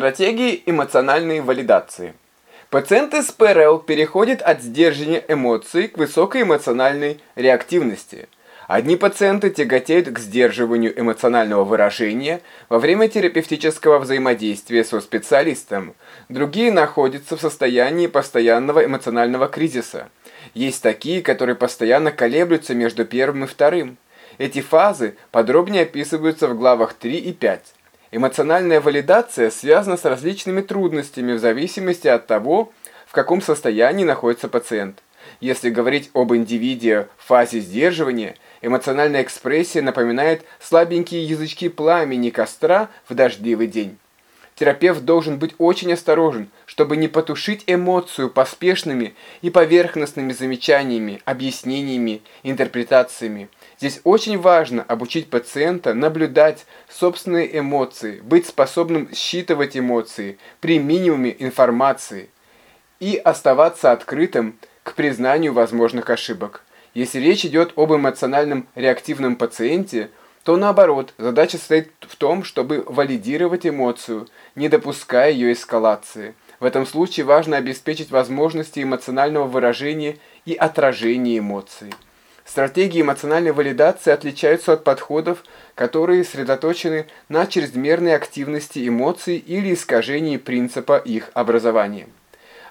Стратегии эмоциональной валидации. Пациенты с ПРЛ переходят от сдерживания эмоций к высокой эмоциональной реактивности. Одни пациенты тяготеют к сдерживанию эмоционального выражения во время терапевтического взаимодействия со специалистом. Другие находятся в состоянии постоянного эмоционального кризиса. Есть такие, которые постоянно колеблются между первым и вторым. Эти фазы подробнее описываются в главах 3 и 5. Эмоциональная валидация связана с различными трудностями в зависимости от того, в каком состоянии находится пациент. Если говорить об индивиде в фазе сдерживания, эмоциональная экспрессия напоминает слабенькие язычки пламени костра в дождливый день. Терапевт должен быть очень осторожен, чтобы не потушить эмоцию поспешными и поверхностными замечаниями, объяснениями, интерпретациями. Здесь очень важно обучить пациента наблюдать собственные эмоции, быть способным считывать эмоции при минимуме информации и оставаться открытым к признанию возможных ошибок. Если речь идет об эмоциональном реактивном пациенте, то наоборот, задача состоит в том, чтобы валидировать эмоцию, не допуская ее эскалации. В этом случае важно обеспечить возможности эмоционального выражения и отражения эмоций. Стратегии эмоциональной валидации отличаются от подходов, которые сосредоточены на чрезмерной активности эмоций или искажении принципа их образования.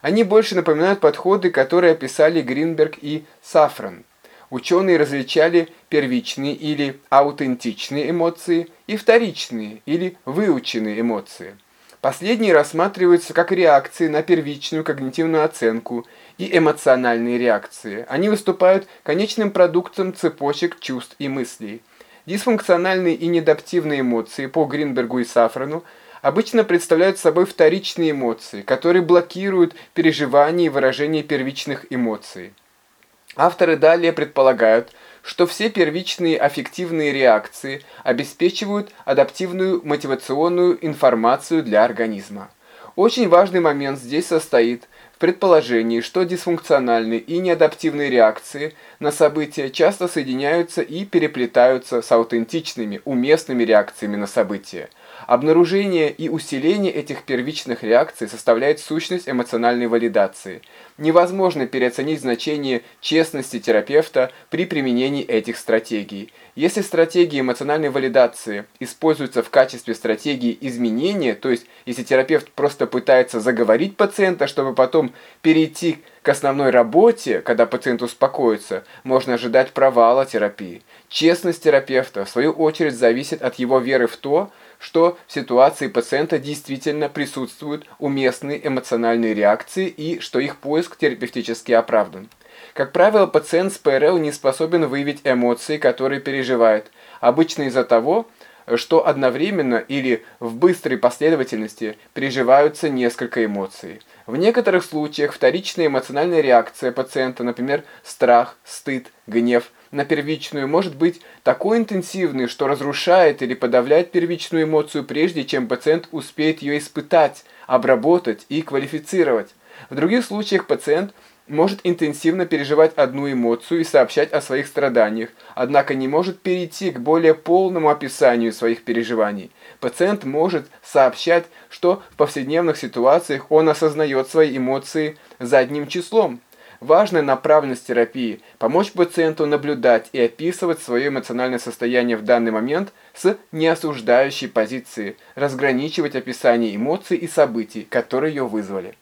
Они больше напоминают подходы, которые описали Гринберг и Сафран. Ученые различали первичные или аутентичные эмоции и вторичные или выученные эмоции. Последние рассматриваются как реакции на первичную когнитивную оценку и эмоциональные реакции. Они выступают конечным продуктом цепочек чувств и мыслей. Дисфункциональные и неадаптивные эмоции по Гринбергу и Сафрану обычно представляют собой вторичные эмоции, которые блокируют переживания и выражение первичных эмоций. Авторы далее предполагают, что все первичные аффективные реакции обеспечивают адаптивную мотивационную информацию для организма. Очень важный момент здесь состоит в предположении, что дисфункциональные и неадаптивные реакции на события часто соединяются и переплетаются с аутентичными, уместными реакциями на события. Обнаружение и усиление этих первичных реакций составляет сущность эмоциональной валидации. Невозможно переоценить значение честности терапевта при применении этих стратегий. Если стратегии эмоциональной валидации используются в качестве стратегии изменения, то есть если терапевт просто пытается заговорить пациента, чтобы потом перейти к основной работе, когда пациент успокоится, можно ожидать провала терапии. Честность терапевта, в свою очередь, зависит от его веры в то, что в ситуации пациента действительно присутствуют уместные эмоциональные реакции и что их поиск терапевтически оправдан. Как правило, пациент с ПРЛ не способен выявить эмоции, которые переживает, обычно из-за того, что одновременно или в быстрой последовательности переживаются несколько эмоций. В некоторых случаях вторичная эмоциональная реакция пациента, например, страх, стыд, гнев – на первичную может быть такой интенсивной, что разрушает или подавляет первичную эмоцию, прежде чем пациент успеет ее испытать, обработать и квалифицировать. В других случаях пациент может интенсивно переживать одну эмоцию и сообщать о своих страданиях, однако не может перейти к более полному описанию своих переживаний. Пациент может сообщать, что в повседневных ситуациях он осознает свои эмоции задним числом, Важная направленность терапии – помочь пациенту наблюдать и описывать свое эмоциональное состояние в данный момент с неосуждающей позиции, разграничивать описание эмоций и событий, которые ее вызвали.